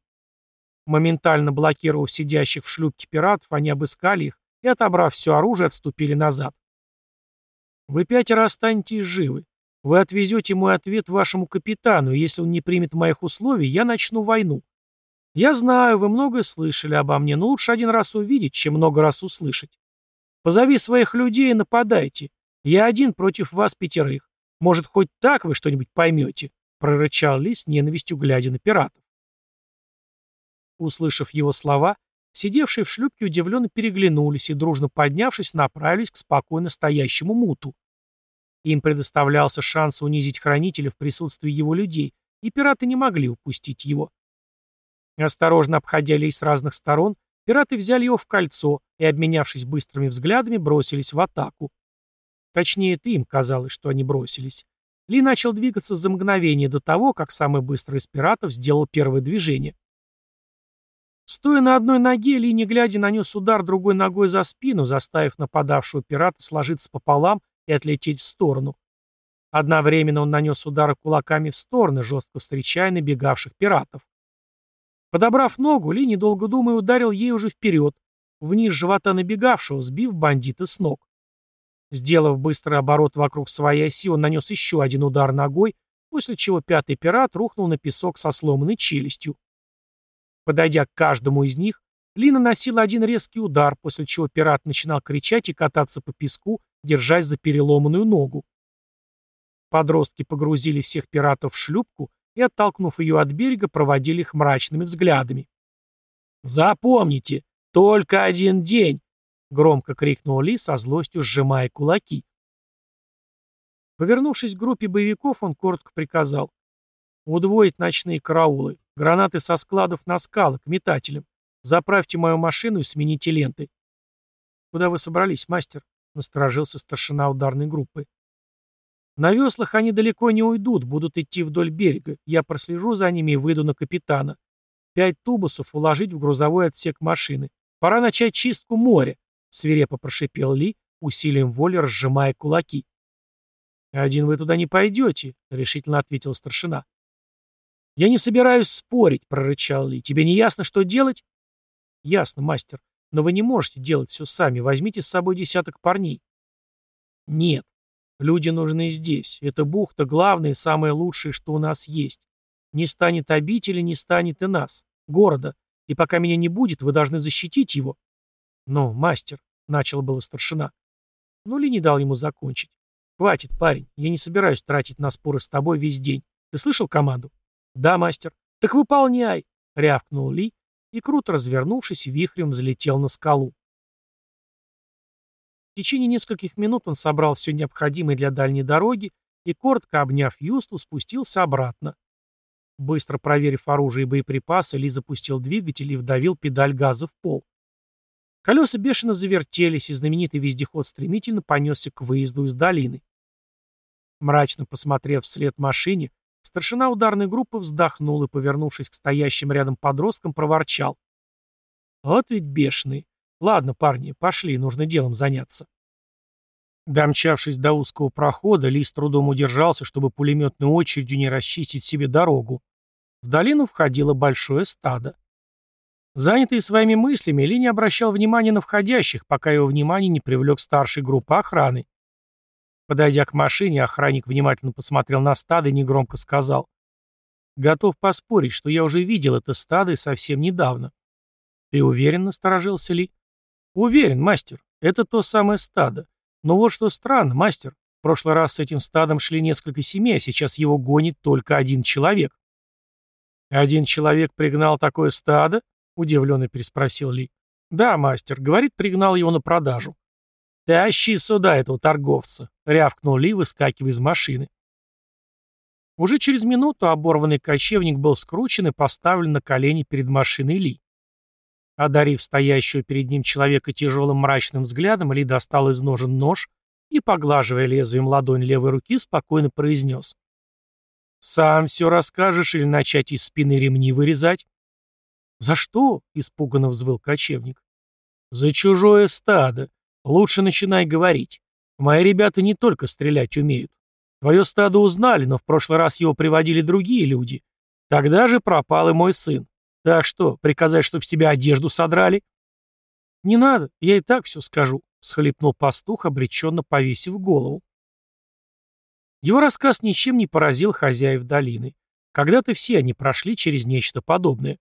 Моментально блокировав сидящих в шлюпке пиратов, они обыскали их и, отобрав все оружие, отступили назад. «Вы пятеро останетесь живы. Вы отвезете мой ответ вашему капитану, и если он не примет моих условий, я начну войну. Я знаю, вы многое слышали обо мне, но лучше один раз увидеть, чем много раз услышать. Позови своих людей и нападайте. Я один против вас пятерых. Может, хоть так вы что-нибудь поймете?» — прорычал Ли с ненавистью, глядя на пиратов. Услышав его слова, сидевшие в шлюпке удивленно переглянулись и, дружно поднявшись, направились к спокойно стоящему муту. Им предоставлялся шанс унизить хранителя в присутствии его людей, и пираты не могли упустить его. Осторожно обходя лей с разных сторон, пираты взяли его в кольцо и, обменявшись быстрыми взглядами, бросились в атаку. Точнее, это им казалось, что они бросились. Ли начал двигаться за мгновение до того, как самый быстрый из пиратов сделал первое движение. Стоя на одной ноге, Ли, не глядя, нанес удар другой ногой за спину, заставив нападавшего пирата сложиться пополам и отлететь в сторону. Одновременно он нанес удары кулаками в стороны, жестко встречая набегавших пиратов. Подобрав ногу, Ли, недолго думая, ударил ей уже вперед, вниз живота набегавшего, сбив бандита с ног. Сделав быстрый оборот вокруг своей оси, он нанес еще один удар ногой, после чего пятый пират рухнул на песок со сломанной челюстью. Подойдя к каждому из них, Ли наносила один резкий удар, после чего пират начинал кричать и кататься по песку, держась за переломанную ногу. Подростки погрузили всех пиратов в шлюпку и, оттолкнув ее от берега, проводили их мрачными взглядами. «Запомните, только один день!» — громко крикнул Ли, со злостью сжимая кулаки. Повернувшись к группе боевиков, он коротко приказал. «Удвоить ночные караулы. Гранаты со складов на скалы, к метателям. Заправьте мою машину и смените ленты. Куда вы собрались, мастер? Насторожился старшина ударной группы. На веслах они далеко не уйдут, будут идти вдоль берега. Я прослежу за ними и выйду на капитана. Пять тубусов уложить в грузовой отсек машины. Пора начать чистку моря, свирепо прошипел Ли, усилием воли разжимая кулаки. «Один вы туда не пойдете», — решительно ответил старшина. «Я не собираюсь спорить», — прорычал Ли. «Тебе не ясно, что делать?» «Ясно, мастер. Но вы не можете делать все сами. Возьмите с собой десяток парней». «Нет. Люди нужны здесь. Эта бухта — главное и самое лучшее, что у нас есть. Не станет обители, не станет и нас, города. И пока меня не будет, вы должны защитить его». «Ну, мастер», — начал было старшина. Но Ли не дал ему закончить. «Хватит, парень. Я не собираюсь тратить на споры с тобой весь день. Ты слышал команду?» «Да, мастер». «Так выполняй!» — рявкнул Ли, и, круто развернувшись, вихрем взлетел на скалу. В течение нескольких минут он собрал все необходимое для дальней дороги и, коротко обняв Юсту, спустился обратно. Быстро проверив оружие и боеприпасы, Ли запустил двигатель и вдавил педаль газа в пол. Колеса бешено завертелись, и знаменитый вездеход стремительно понесся к выезду из долины. Мрачно посмотрев вслед машине, старшина ударной группы вздохнул и, повернувшись к стоящим рядом подросткам, проворчал. «Вот ведь бешеный. Ладно, парни, пошли, нужно делом заняться». Домчавшись до узкого прохода, Ли с трудом удержался, чтобы пулеметной очередью не расчистить себе дорогу. В долину входило большое стадо. Занятый своими мыслями, Ли не обращал внимания на входящих, пока его внимание не привлек старшей группы охраны. Подойдя к машине, охранник внимательно посмотрел на стадо и негромко сказал. «Готов поспорить, что я уже видел это стадо совсем недавно». «Ты уверен?» — насторожился Ли. «Уверен, мастер. Это то самое стадо. Но вот что странно, мастер. В прошлый раз с этим стадом шли несколько семей, а сейчас его гонит только один человек». «Один человек пригнал такое стадо?» — удивленно переспросил Ли. «Да, мастер. Говорит, пригнал его на продажу». «Тащи сюда этого торговца», — рявкнул Ли, выскакивая из машины. Уже через минуту оборванный кочевник был скручен и поставлен на колени перед машиной Ли. Одарив стоящего перед ним человека тяжелым мрачным взглядом, Ли достал из ножен нож и, поглаживая лезвием ладонь левой руки, спокойно произнес. «Сам все расскажешь или начать из спины ремни вырезать?» «За что?» — испуганно взвыл кочевник. «За чужое стадо. Лучше начинай говорить. Мои ребята не только стрелять умеют. Твое стадо узнали, но в прошлый раз его приводили другие люди. Тогда же пропал и мой сын. Так что, приказать, чтоб с тебя одежду содрали?» «Не надо, я и так все скажу», — всхлипнул пастух, обреченно повесив голову. Его рассказ ничем не поразил хозяев долины. Когда-то все они прошли через нечто подобное.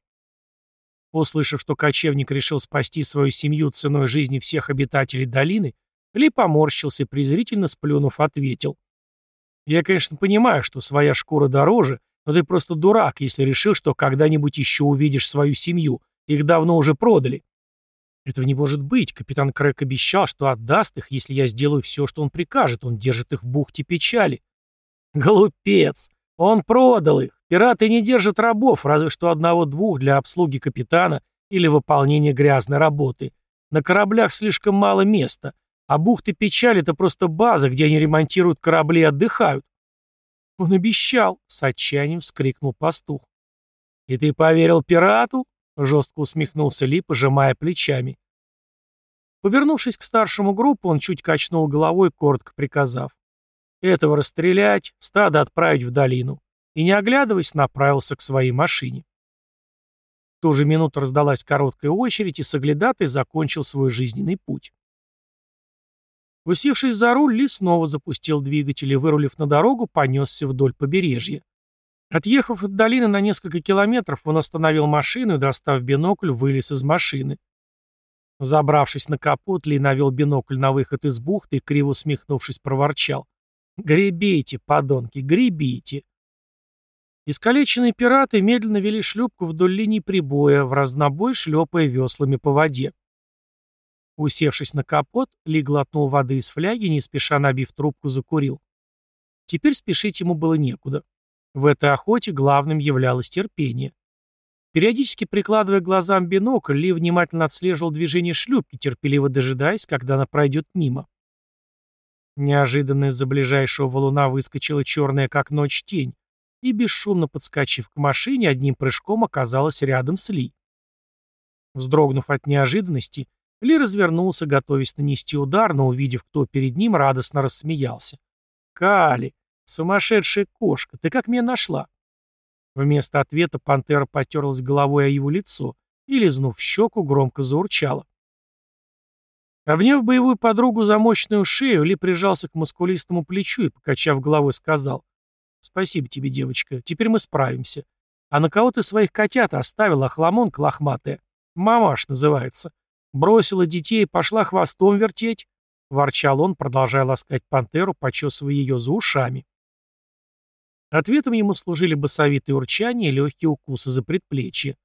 Услышав, что кочевник решил спасти свою семью ценой жизни всех обитателей долины, Ли поморщился и, презрительно сплюнув, ответил. «Я, конечно, понимаю, что своя шкура дороже, но ты просто дурак, если решил, что когда-нибудь еще увидишь свою семью. Их давно уже продали». «Этого не может быть. Капитан Крэк обещал, что отдаст их, если я сделаю все, что он прикажет. Он держит их в бухте печали». «Глупец! Он продал их. Пираты не держат рабов, разве что одного-двух для обслуги капитана или выполнения грязной работы. На кораблях слишком мало места, а бухты печали — это просто база, где они ремонтируют корабли и отдыхают. Он обещал, — с отчаянием вскрикнул пастух. «И ты поверил пирату?» — жестко усмехнулся Ли, пожимая плечами. Повернувшись к старшему группу, он чуть качнул головой, коротко приказав. Этого расстрелять, стадо отправить в долину. И, не оглядываясь, направился к своей машине. В ту же минуту раздалась короткая очередь, и Соглядатый закончил свой жизненный путь. Усевшись за руль, Ли снова запустил двигатель и, вырулив на дорогу, понесся вдоль побережья. Отъехав от долины на несколько километров, он остановил машину и, достав бинокль, вылез из машины. Забравшись на капот, Ли навел бинокль на выход из бухты и, криво усмехнувшись, проворчал. «Гребите, подонки, гребите!» Искалеченные пираты медленно вели шлюпку вдоль линии прибоя, в разнобой шлепая веслами по воде. Усевшись на капот, Ли глотнул воды из фляги, не спеша набив трубку, закурил. Теперь спешить ему было некуда. В этой охоте главным являлось терпение. Периодически прикладывая глазам бинокль, Ли внимательно отслеживал движение шлюпки, терпеливо дожидаясь, когда она пройдет мимо. Неожиданно из-за ближайшего валуна выскочила черная как ночь тень и, бесшумно подскочив к машине, одним прыжком оказалась рядом с Ли. Вздрогнув от неожиданности, Ли развернулся, готовясь нанести удар, но, увидев, кто перед ним, радостно рассмеялся. «Кали, сумасшедшая кошка, ты как меня нашла?» Вместо ответа пантера потерлась головой о его лицо и, лизнув щеку, громко заурчала. Обняв боевую подругу за мощную шею, Ли прижался к мускулистому плечу и, покачав головой, сказал «Спасибо тебе, девочка, теперь мы справимся. А на кого ты своих котят оставила, охламонка лохматая? Мамаш называется. Бросила детей и пошла хвостом вертеть?» — ворчал он, продолжая ласкать пантеру, почесывая ее за ушами. Ответом ему служили басовитые урчания и легкие укусы за предплечье.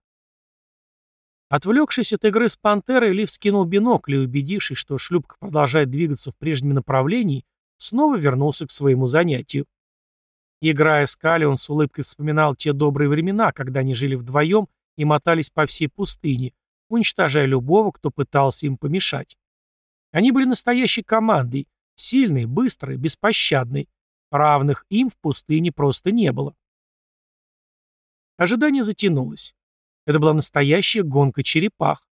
Отвлекшись от игры с пантерой, Лив скинул бинокль и, убедившись, что шлюпка продолжает двигаться в прежнем направлении, снова вернулся к своему занятию. Играя с Кали, он с улыбкой вспоминал те добрые времена, когда они жили вдвоем и мотались по всей пустыне, уничтожая любого, кто пытался им помешать. Они были настоящей командой, сильной, быстрой, беспощадной. Равных им в пустыне просто не было. Ожидание затянулось. Это была настоящая гонка черепах.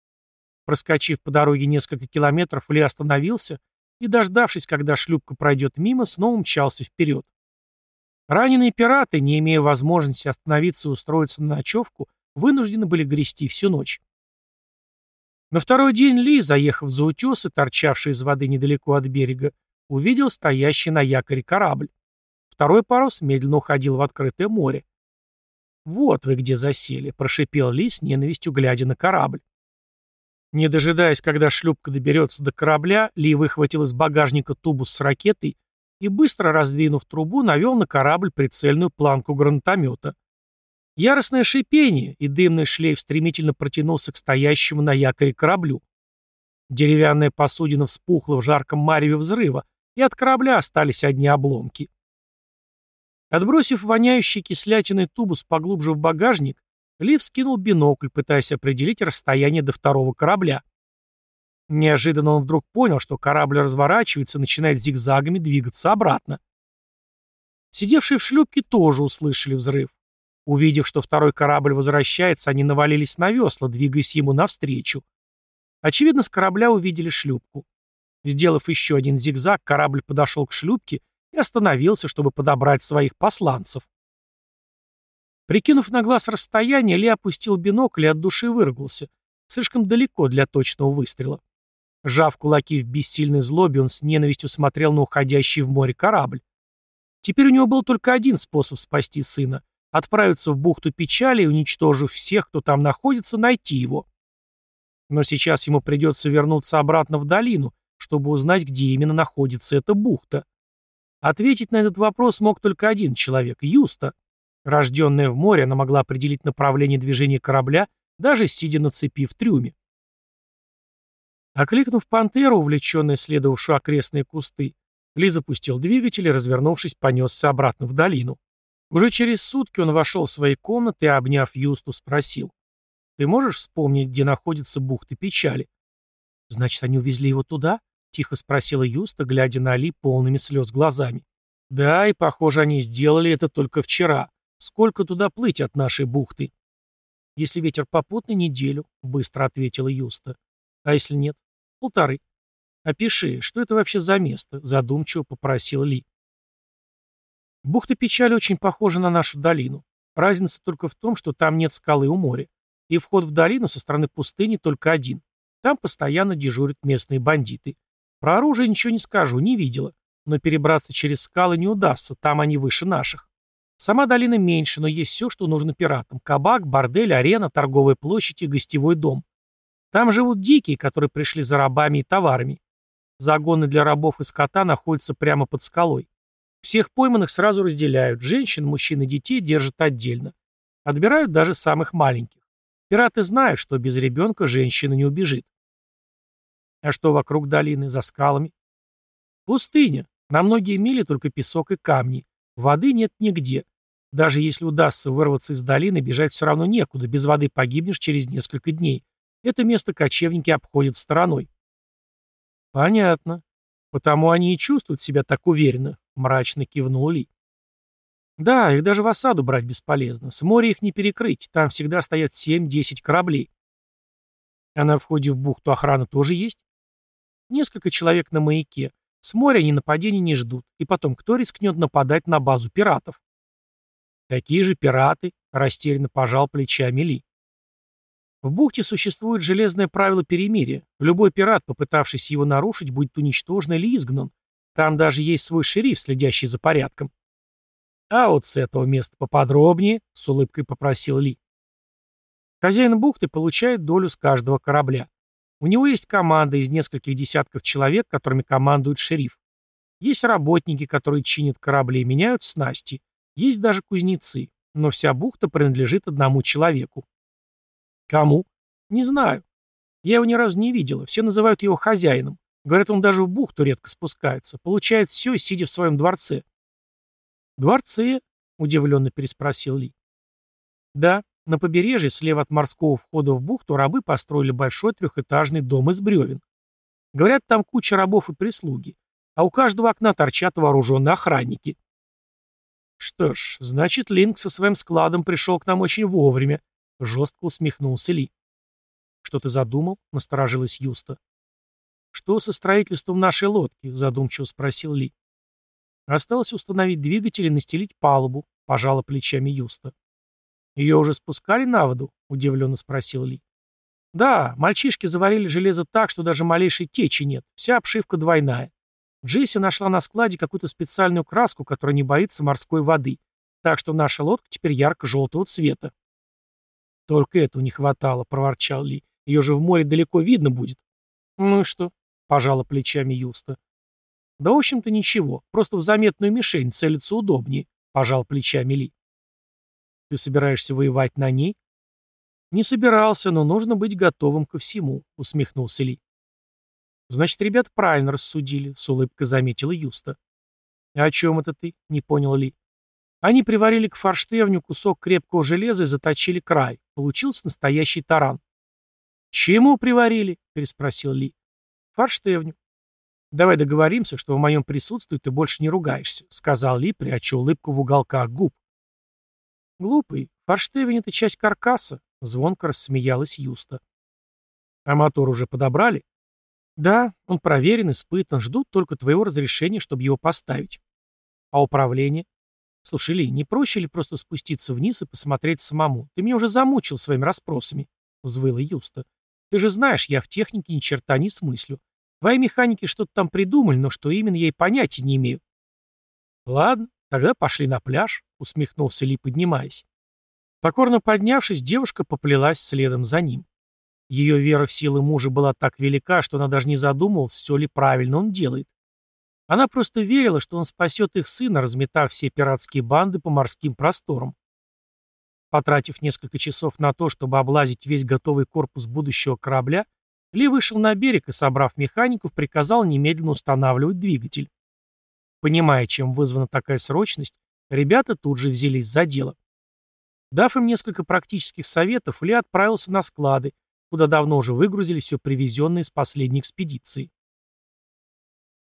Проскочив по дороге несколько километров, Ли остановился и, дождавшись, когда шлюпка пройдет мимо, снова мчался вперед. Раненые пираты, не имея возможности остановиться и устроиться на ночевку, вынуждены были грести всю ночь. На второй день Ли, заехав за утесы, торчавшие из воды недалеко от берега, увидел стоящий на якоре корабль. Второй парус медленно уходил в открытое море. «Вот вы где засели», — прошипел Ли с ненавистью, глядя на корабль. Не дожидаясь, когда шлюпка доберется до корабля, Ли выхватил из багажника тубус с ракетой и, быстро раздвинув трубу, навел на корабль прицельную планку гранатомета. Яростное шипение, и дымный шлейф стремительно протянулся к стоящему на якоре кораблю. Деревянная посудина вспухла в жарком мареве взрыва, и от корабля остались одни обломки. Отбросив воняющий кислятиной тубус поглубже в багажник, Лив скинул бинокль, пытаясь определить расстояние до второго корабля. Неожиданно он вдруг понял, что корабль разворачивается и начинает зигзагами двигаться обратно. Сидевшие в шлюпке тоже услышали взрыв. Увидев, что второй корабль возвращается, они навалились на весла, двигаясь ему навстречу. Очевидно, с корабля увидели шлюпку. Сделав еще один зигзаг, корабль подошел к шлюпке и остановился, чтобы подобрать своих посланцев. Прикинув на глаз расстояние, Ли опустил бинокль и от души выругался. Слишком далеко для точного выстрела. Жав кулаки в бессильной злобе, он с ненавистью смотрел на уходящий в море корабль. Теперь у него был только один способ спасти сына — отправиться в бухту печали и, уничтожив всех, кто там находится, найти его. Но сейчас ему придется вернуться обратно в долину, чтобы узнать, где именно находится эта бухта. Ответить на этот вопрос мог только один человек — Юста. Рожденная в море, она могла определить направление движения корабля, даже сидя на цепи в трюме. Окликнув пантеру, увлеченную следовавшую окрестные кусты, Ли запустил двигатель и, развернувшись, понесся обратно в долину. Уже через сутки он вошел в свои комнаты и, обняв Юсту, спросил. «Ты можешь вспомнить, где находится бухта печали?» «Значит, они увезли его туда?» — тихо спросила Юста, глядя на Али полными слез глазами. «Да, и, похоже, они сделали это только вчера. Сколько туда плыть от нашей бухты?» «Если ветер попутный, неделю», — быстро ответила Юста. «А если нет?» «Полторы». «Опиши, что это вообще за место?» — задумчиво попросил Ли. Бухта Печали очень похожа на нашу долину. Разница только в том, что там нет скалы у моря. И вход в долину со стороны пустыни только один. Там постоянно дежурят местные бандиты. Про оружие ничего не скажу, не видела. Но перебраться через скалы не удастся, там они выше наших. Сама долина меньше, но есть все, что нужно пиратам. Кабак, бордель, арена, торговая площадь и гостевой дом. Там живут дикие, которые пришли за рабами и товарами. Загоны для рабов и скота находятся прямо под скалой. Всех пойманных сразу разделяют. Женщин, мужчин и детей держат отдельно. Отбирают даже самых маленьких. Пираты знают, что без ребенка женщина не убежит. А что вокруг долины, за скалами? Пустыня. На многие мили только песок и камни. Воды нет нигде. Даже если удастся вырваться из долины, бежать все равно некуда. Без воды погибнешь через несколько дней. Это место кочевники обходят стороной. Понятно. Потому они и чувствуют себя так уверенно, мрачно кивнул Ли. Да, их даже в осаду брать бесполезно. С моря их не перекрыть. Там всегда стоят 7-10 кораблей. А на входе в бухту охрана тоже есть? Несколько человек на маяке. С моря они нападений не ждут. И потом, кто рискнет нападать на базу пиратов? Какие же пираты? Растерянно пожал плечами Ли. В бухте существует железное правило перемирия. Любой пират, попытавшийся его нарушить, будет уничтожен или изгнан. Там даже есть свой шериф, следящий за порядком. А вот с этого места поподробнее, с улыбкой попросил Ли. Хозяин бухты получает долю с каждого корабля. У него есть команда из нескольких десятков человек, которыми командует шериф. Есть работники, которые чинят корабли и меняют снасти. Есть даже кузнецы. Но вся бухта принадлежит одному человеку. Кому? Не знаю. Я его ни разу не видела. Все называют его хозяином. Говорят, он даже в бухту редко спускается. Получает все, сидя в своем дворце. «Дворце?» — удивленно переспросил Ли. «Да, На побережье, слева от морского входа в бухту, рабы построили большой трехэтажный дом из бревен. Говорят, там куча рабов и прислуги, а у каждого окна торчат вооруженные охранники. Что ж, значит, Линк со своим складом пришел к нам очень вовремя, жестко усмехнулся Ли. Что ты задумал? Насторожилась Юста. Что со строительством нашей лодки? Задумчиво спросил Ли. Осталось установить двигатель и настелить палубу, пожала плечами Юста. Ее уже спускали на воду? Удивленно спросил Ли. Да, мальчишки заварили железо так, что даже малейшей течи нет. Вся обшивка двойная. Джесси нашла на складе какую-то специальную краску, которая не боится морской воды. Так что наша лодка теперь ярко-желтого цвета. Только этого не хватало, проворчал Ли. Ее же в море далеко видно будет. Ну и что? Пожала плечами Юста. Да, в общем-то, ничего. Просто в заметную мишень целиться удобнее, пожал плечами Ли. Ты собираешься воевать на ней? Не собирался, но нужно быть готовым ко всему, усмехнулся Ли. Значит, ребят правильно рассудили, с улыбкой заметила Юста. А о чем это ты? Не понял Ли. Они приварили к форштевню кусок крепкого железа и заточили край. Получился настоящий таран. «Чему приварили?» — переспросил Ли. «Форштевню». «Давай договоримся, что в моем присутствии ты больше не ругаешься», — сказал Ли, пряча улыбку в уголках губ. «Глупый. Форштевень — это часть каркаса», — звонко рассмеялась Юста. «А мотор уже подобрали?» «Да, он проверен, испытан, ждут только твоего разрешения, чтобы его поставить». «А управление?» «Слушай, Ли, не проще ли просто спуститься вниз и посмотреть самому? Ты меня уже замучил своими расспросами», — взвыла Юста. Ты же знаешь, я в технике ни черта не смыслю. Твои механики что-то там придумали, но что именно, я и понятия не имею. Ладно, тогда пошли на пляж, усмехнулся Ли, поднимаясь. Покорно поднявшись, девушка поплелась следом за ним. Ее вера в силы мужа была так велика, что она даже не задумывалась, все ли правильно он делает. Она просто верила, что он спасет их сына, разметав все пиратские банды по морским просторам. Потратив несколько часов на то, чтобы облазить весь готовый корпус будущего корабля, Ли вышел на берег и, собрав механиков, приказал немедленно устанавливать двигатель. Понимая, чем вызвана такая срочность, ребята тут же взялись за дело. Дав им несколько практических советов, Ли отправился на склады, куда давно уже выгрузили все привезенное из последней экспедиции.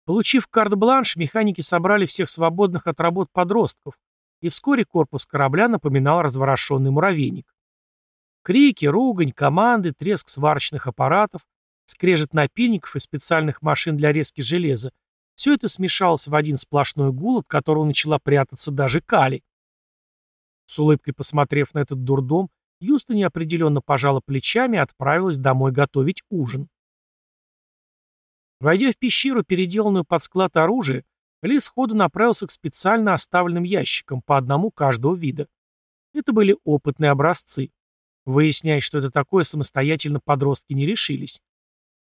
Получив карт-бланш, механики собрали всех свободных от работ подростков, и вскоре корпус корабля напоминал разворошенный муравейник. Крики, ругань, команды, треск сварочных аппаратов, скрежет напильников и специальных машин для резки железа — все это смешалось в один сплошной гул, от которого начала прятаться даже Кали. С улыбкой посмотрев на этот дурдом, Юста неопределенно пожала плечами и отправилась домой готовить ужин. Войдя в пещеру, переделанную под склад оружия, ли сходу направился к специально оставленным ящикам, по одному каждого вида. Это были опытные образцы. Выяснять, что это такое, самостоятельно подростки не решились.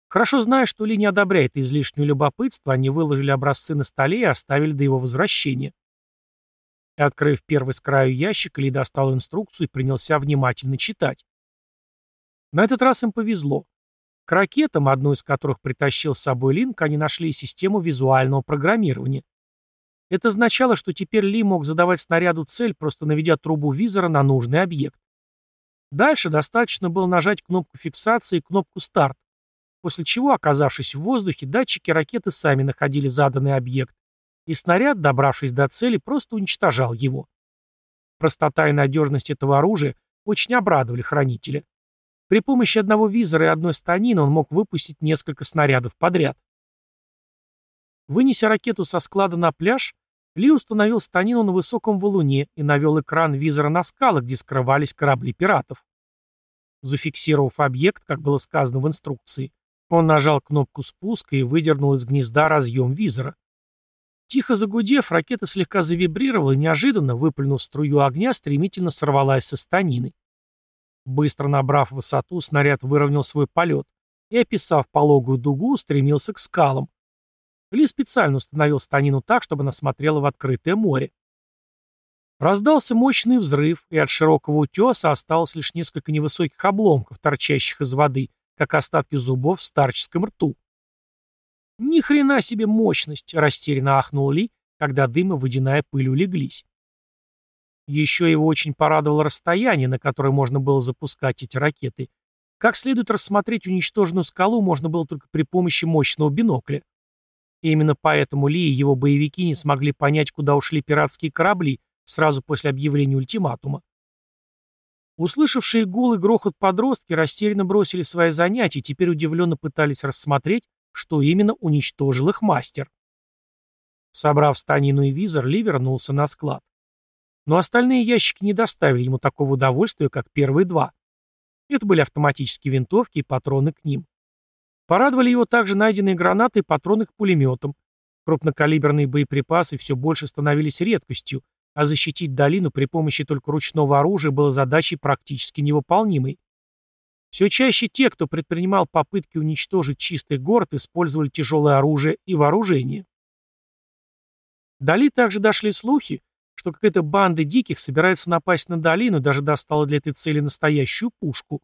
Хорошо зная, что Ли не одобряет излишнее любопытство, они выложили образцы на столе и оставили до его возвращения. И, открыв первый с краю ящик, Ли достал инструкцию и принялся внимательно читать. На этот раз им повезло. К ракетам, одну из которых притащил с собой Линк, они нашли систему визуального программирования. Это означало, что теперь Ли мог задавать снаряду цель, просто наведя трубу визора на нужный объект. Дальше достаточно было нажать кнопку фиксации и кнопку «Старт», после чего, оказавшись в воздухе, датчики ракеты сами находили заданный объект, и снаряд, добравшись до цели, просто уничтожал его. Простота и надежность этого оружия очень обрадовали хранителя. При помощи одного визора и одной станины он мог выпустить несколько снарядов подряд. Вынеся ракету со склада на пляж, Ли установил станину на высоком валуне и навел экран визора на скалы, где скрывались корабли пиратов. Зафиксировав объект, как было сказано в инструкции, он нажал кнопку спуска и выдернул из гнезда разъем визора. Тихо загудев, ракета слегка завибрировала и неожиданно, выплюнув струю огня, стремительно сорвалась со станины. Быстро набрав высоту, снаряд выровнял свой полет и, описав пологую дугу, стремился к скалам. Ли специально установил станину так, чтобы она смотрела в открытое море. Раздался мощный взрыв, и от широкого утеса осталось лишь несколько невысоких обломков, торчащих из воды, как остатки зубов в старческом рту. «Ни хрена себе мощность!» — растерянно ахнул Ли, когда дым и водяная пыль улеглись. Еще его очень порадовало расстояние, на которое можно было запускать эти ракеты. Как следует рассмотреть уничтоженную скалу можно было только при помощи мощного бинокля. И именно поэтому Ли и его боевики не смогли понять, куда ушли пиратские корабли сразу после объявления ультиматума. Услышавшие гул и грохот подростки растерянно бросили свои занятия и теперь удивленно пытались рассмотреть, что именно уничтожил их мастер. Собрав станину и визор, Ли вернулся на склад. Но остальные ящики не доставили ему такого удовольствия, как первые два. Это были автоматические винтовки и патроны к ним. Порадовали его также найденные гранаты и патроны к пулеметам. Крупнокалиберные боеприпасы все больше становились редкостью, а защитить долину при помощи только ручного оружия было задачей практически невыполнимой. Все чаще те, кто предпринимал попытки уничтожить чистый город, использовали тяжелое оружие и вооружение. Дали также дошли слухи, что какая-то банда диких собирается напасть на долину даже достала для этой цели настоящую пушку.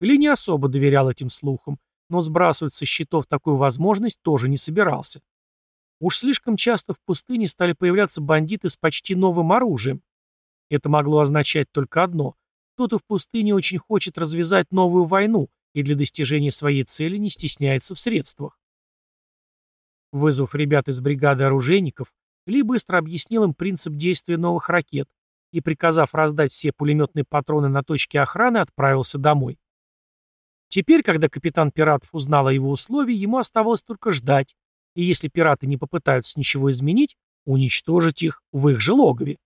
Ли не особо доверял этим слухам, но сбрасывать со счетов такую возможность тоже не собирался. Уж слишком часто в пустыне стали появляться бандиты с почти новым оружием. Это могло означать только одно. Кто-то в пустыне очень хочет развязать новую войну и для достижения своей цели не стесняется в средствах. Вызвав ребят из бригады оружейников, Ли быстро объяснил им принцип действия новых ракет и, приказав раздать все пулеметные патроны на точке охраны, отправился домой. Теперь, когда капитан пиратов узнал о его условии, ему оставалось только ждать, и если пираты не попытаются ничего изменить, уничтожить их в их же логове.